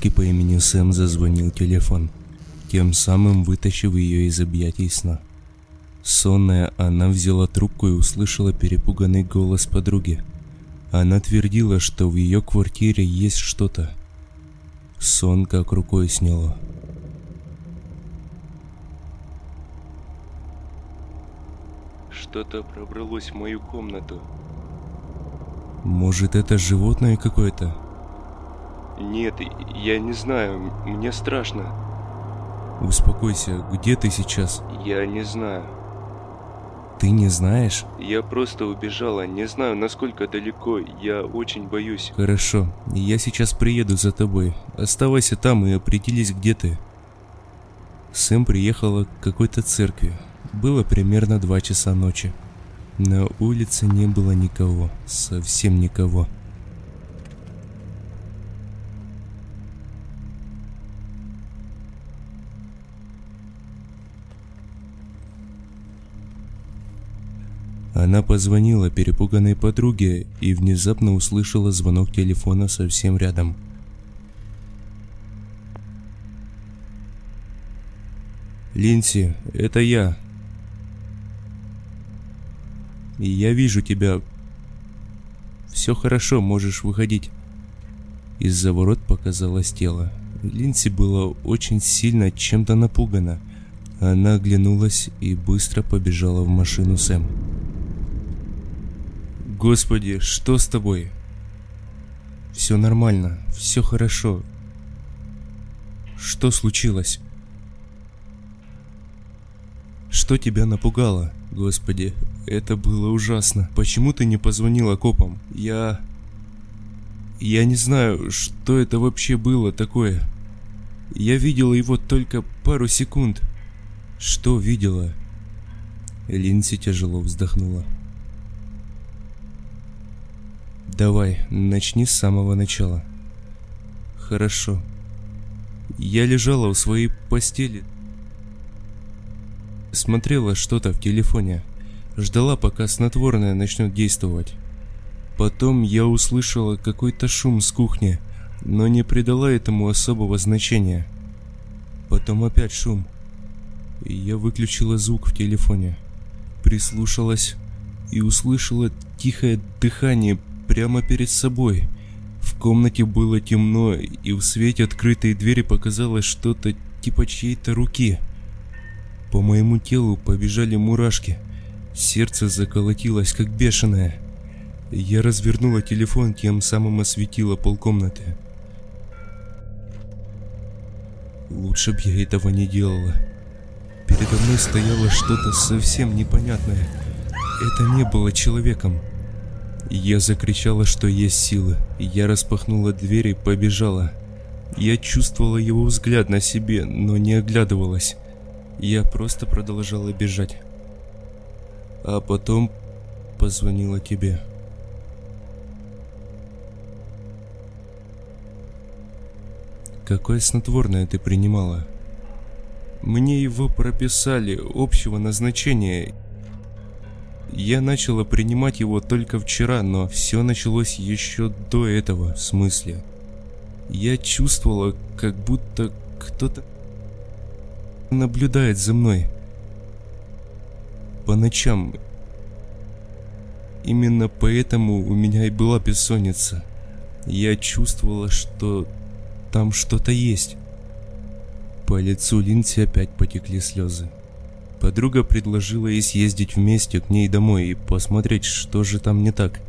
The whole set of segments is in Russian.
Девушки по имени Сэм зазвонил телефон, тем самым вытащив ее из объятий сна. Сонная, она взяла трубку и услышала перепуганный голос подруги. Она твердила, что в ее квартире есть что-то. Сон как рукой сняло. Что-то пробралось в мою комнату. Может, это животное какое-то? Нет, я не знаю, мне страшно. Успокойся, где ты сейчас? Я не знаю. Ты не знаешь? Я просто убежала, не знаю, насколько далеко, я очень боюсь. Хорошо, я сейчас приеду за тобой. Оставайся там и определись, где ты. Сэм приехала к какой-то церкви. Было примерно два часа ночи. На улице не было никого, совсем никого. Она позвонила перепуганной подруге и внезапно услышала звонок телефона совсем рядом. «Линси, это я. И я вижу тебя. Все хорошо, можешь выходить». Из-за ворот показалось тело. Линси была очень сильно чем-то напугана. Она оглянулась и быстро побежала в машину Сэм. Господи, что с тобой? Все нормально, все хорошо. Что случилось? Что тебя напугало? Господи, это было ужасно. Почему ты не позвонила копам? Я... Я не знаю, что это вообще было такое. Я видела его только пару секунд. Что видела? Линси тяжело вздохнула. Давай, начни с самого начала. Хорошо. Я лежала у своей постели. Смотрела что-то в телефоне. Ждала, пока снотворное начнет действовать. Потом я услышала какой-то шум с кухни, но не придала этому особого значения. Потом опять шум. Я выключила звук в телефоне. Прислушалась и услышала тихое дыхание прямо перед собой. В комнате было темно, и в свете открытой двери показалось что-то типа чьей-то руки. По моему телу побежали мурашки. Сердце заколотилось, как бешеное. Я развернула телефон, тем самым осветила полкомнаты. Лучше б я этого не делала. Передо мной стояло что-то совсем непонятное. Это не было человеком. Я закричала, что есть силы. Я распахнула дверь и побежала. Я чувствовала его взгляд на себе, но не оглядывалась. Я просто продолжала бежать. А потом позвонила тебе. Какое снотворное ты принимала? Мне его прописали, общего назначения, я начала принимать его только вчера, но все началось еще до этого, в смысле. Я чувствовала, как будто кто-то наблюдает за мной. По ночам. Именно поэтому у меня и была бессонница. Я чувствовала, что там что-то есть. По лицу Линси опять потекли слезы. Подруга предложила ей съездить вместе к ней домой и посмотреть, что же там не так.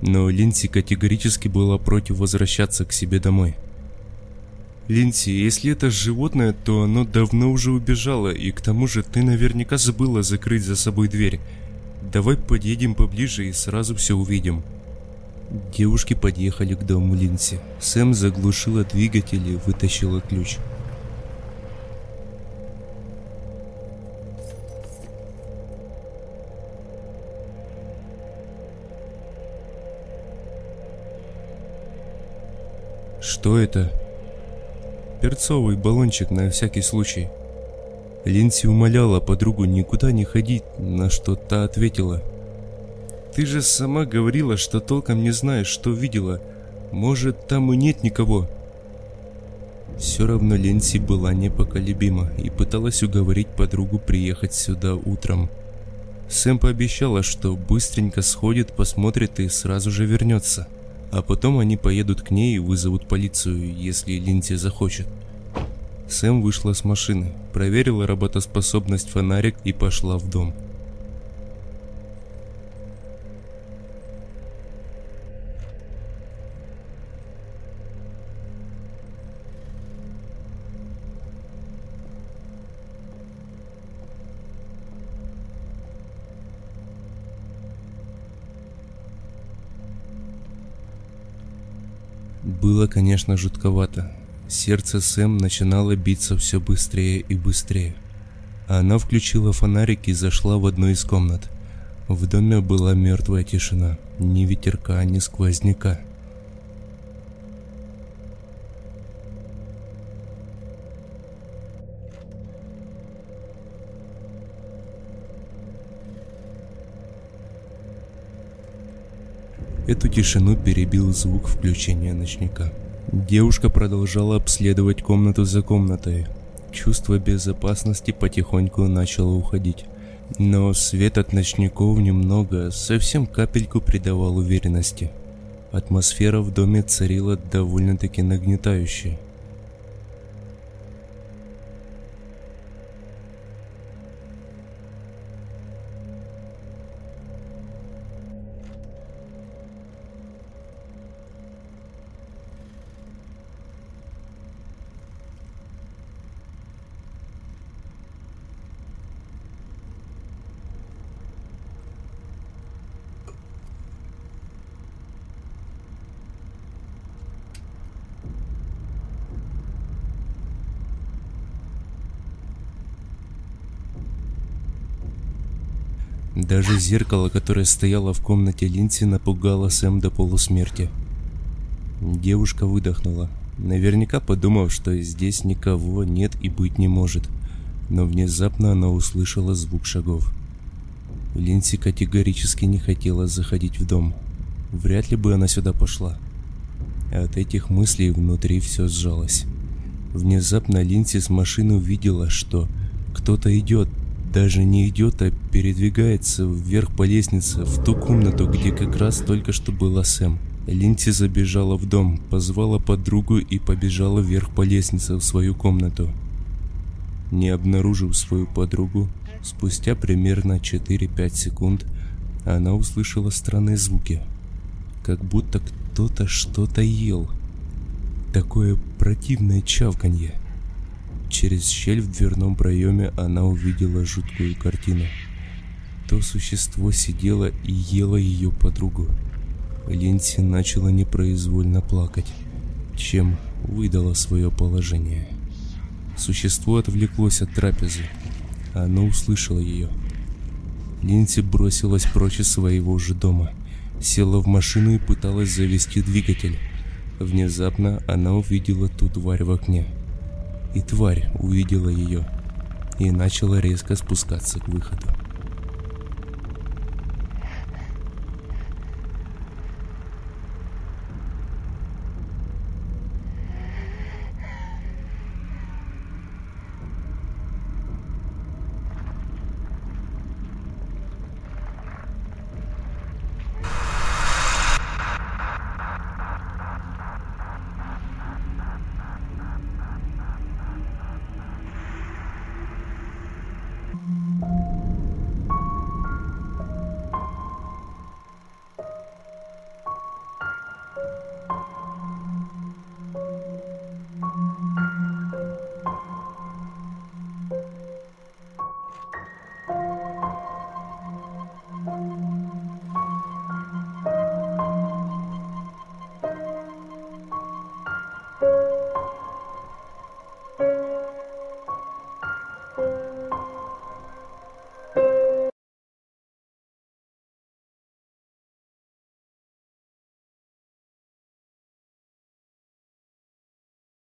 Но Линси категорически была против возвращаться к себе домой. Линси, если это животное, то оно давно уже убежало, и к тому же ты наверняка забыла закрыть за собой дверь. Давай подъедем поближе и сразу все увидим. Девушки подъехали к дому Линси. Сэм заглушила двигатель и вытащила ключ. Что это? Перцовый баллончик на всякий случай. Линси умоляла подругу никуда не ходить, на что та ответила. Ты же сама говорила, что толком не знаешь, что видела. Может, там и нет никого?» Все равно Ленси была непоколебима и пыталась уговорить подругу приехать сюда утром. Сэм пообещала, что быстренько сходит, посмотрит и сразу же вернется. А потом они поедут к ней и вызовут полицию, если Линси захочет. Сэм вышла с машины, проверила работоспособность фонарик и пошла в дом. Было, конечно, жутковато. Сердце Сэм начинало биться все быстрее и быстрее. Она включила фонарик и зашла в одну из комнат. В доме была мертвая тишина, ни ветерка, ни сквозняка. Эту тишину перебил звук включения ночника. Девушка продолжала обследовать комнату за комнатой. Чувство безопасности потихоньку начало уходить. Но свет от ночников немного, совсем капельку придавал уверенности. Атмосфера в доме царила довольно-таки нагнетающая. Даже зеркало, которое стояло в комнате Линси, напугало Сэм до полусмерти. Девушка выдохнула, наверняка подумав, что здесь никого нет и быть не может. Но внезапно она услышала звук шагов. Линси категорически не хотела заходить в дом. Вряд ли бы она сюда пошла. От этих мыслей внутри все сжалось. Внезапно Линси с машины увидела, что кто-то идет, даже не идет, а передвигается вверх по лестнице в ту комнату, где как раз только что была Сэм. Линси забежала в дом, позвала подругу и побежала вверх по лестнице в свою комнату. Не обнаружив свою подругу, спустя примерно 4-5 секунд она услышала странные звуки, как будто кто-то что-то ел. Такое противное чавканье. Через щель в дверном проеме она увидела жуткую картину. То существо сидело и ело ее подругу. Линси начала непроизвольно плакать, чем выдала свое положение. Существо отвлеклось от трапезы. Оно услышало ее. Линси бросилась прочь из своего же дома, села в машину и пыталась завести двигатель. Внезапно она увидела ту тварь в окне – и тварь увидела ее и начала резко спускаться к выходу.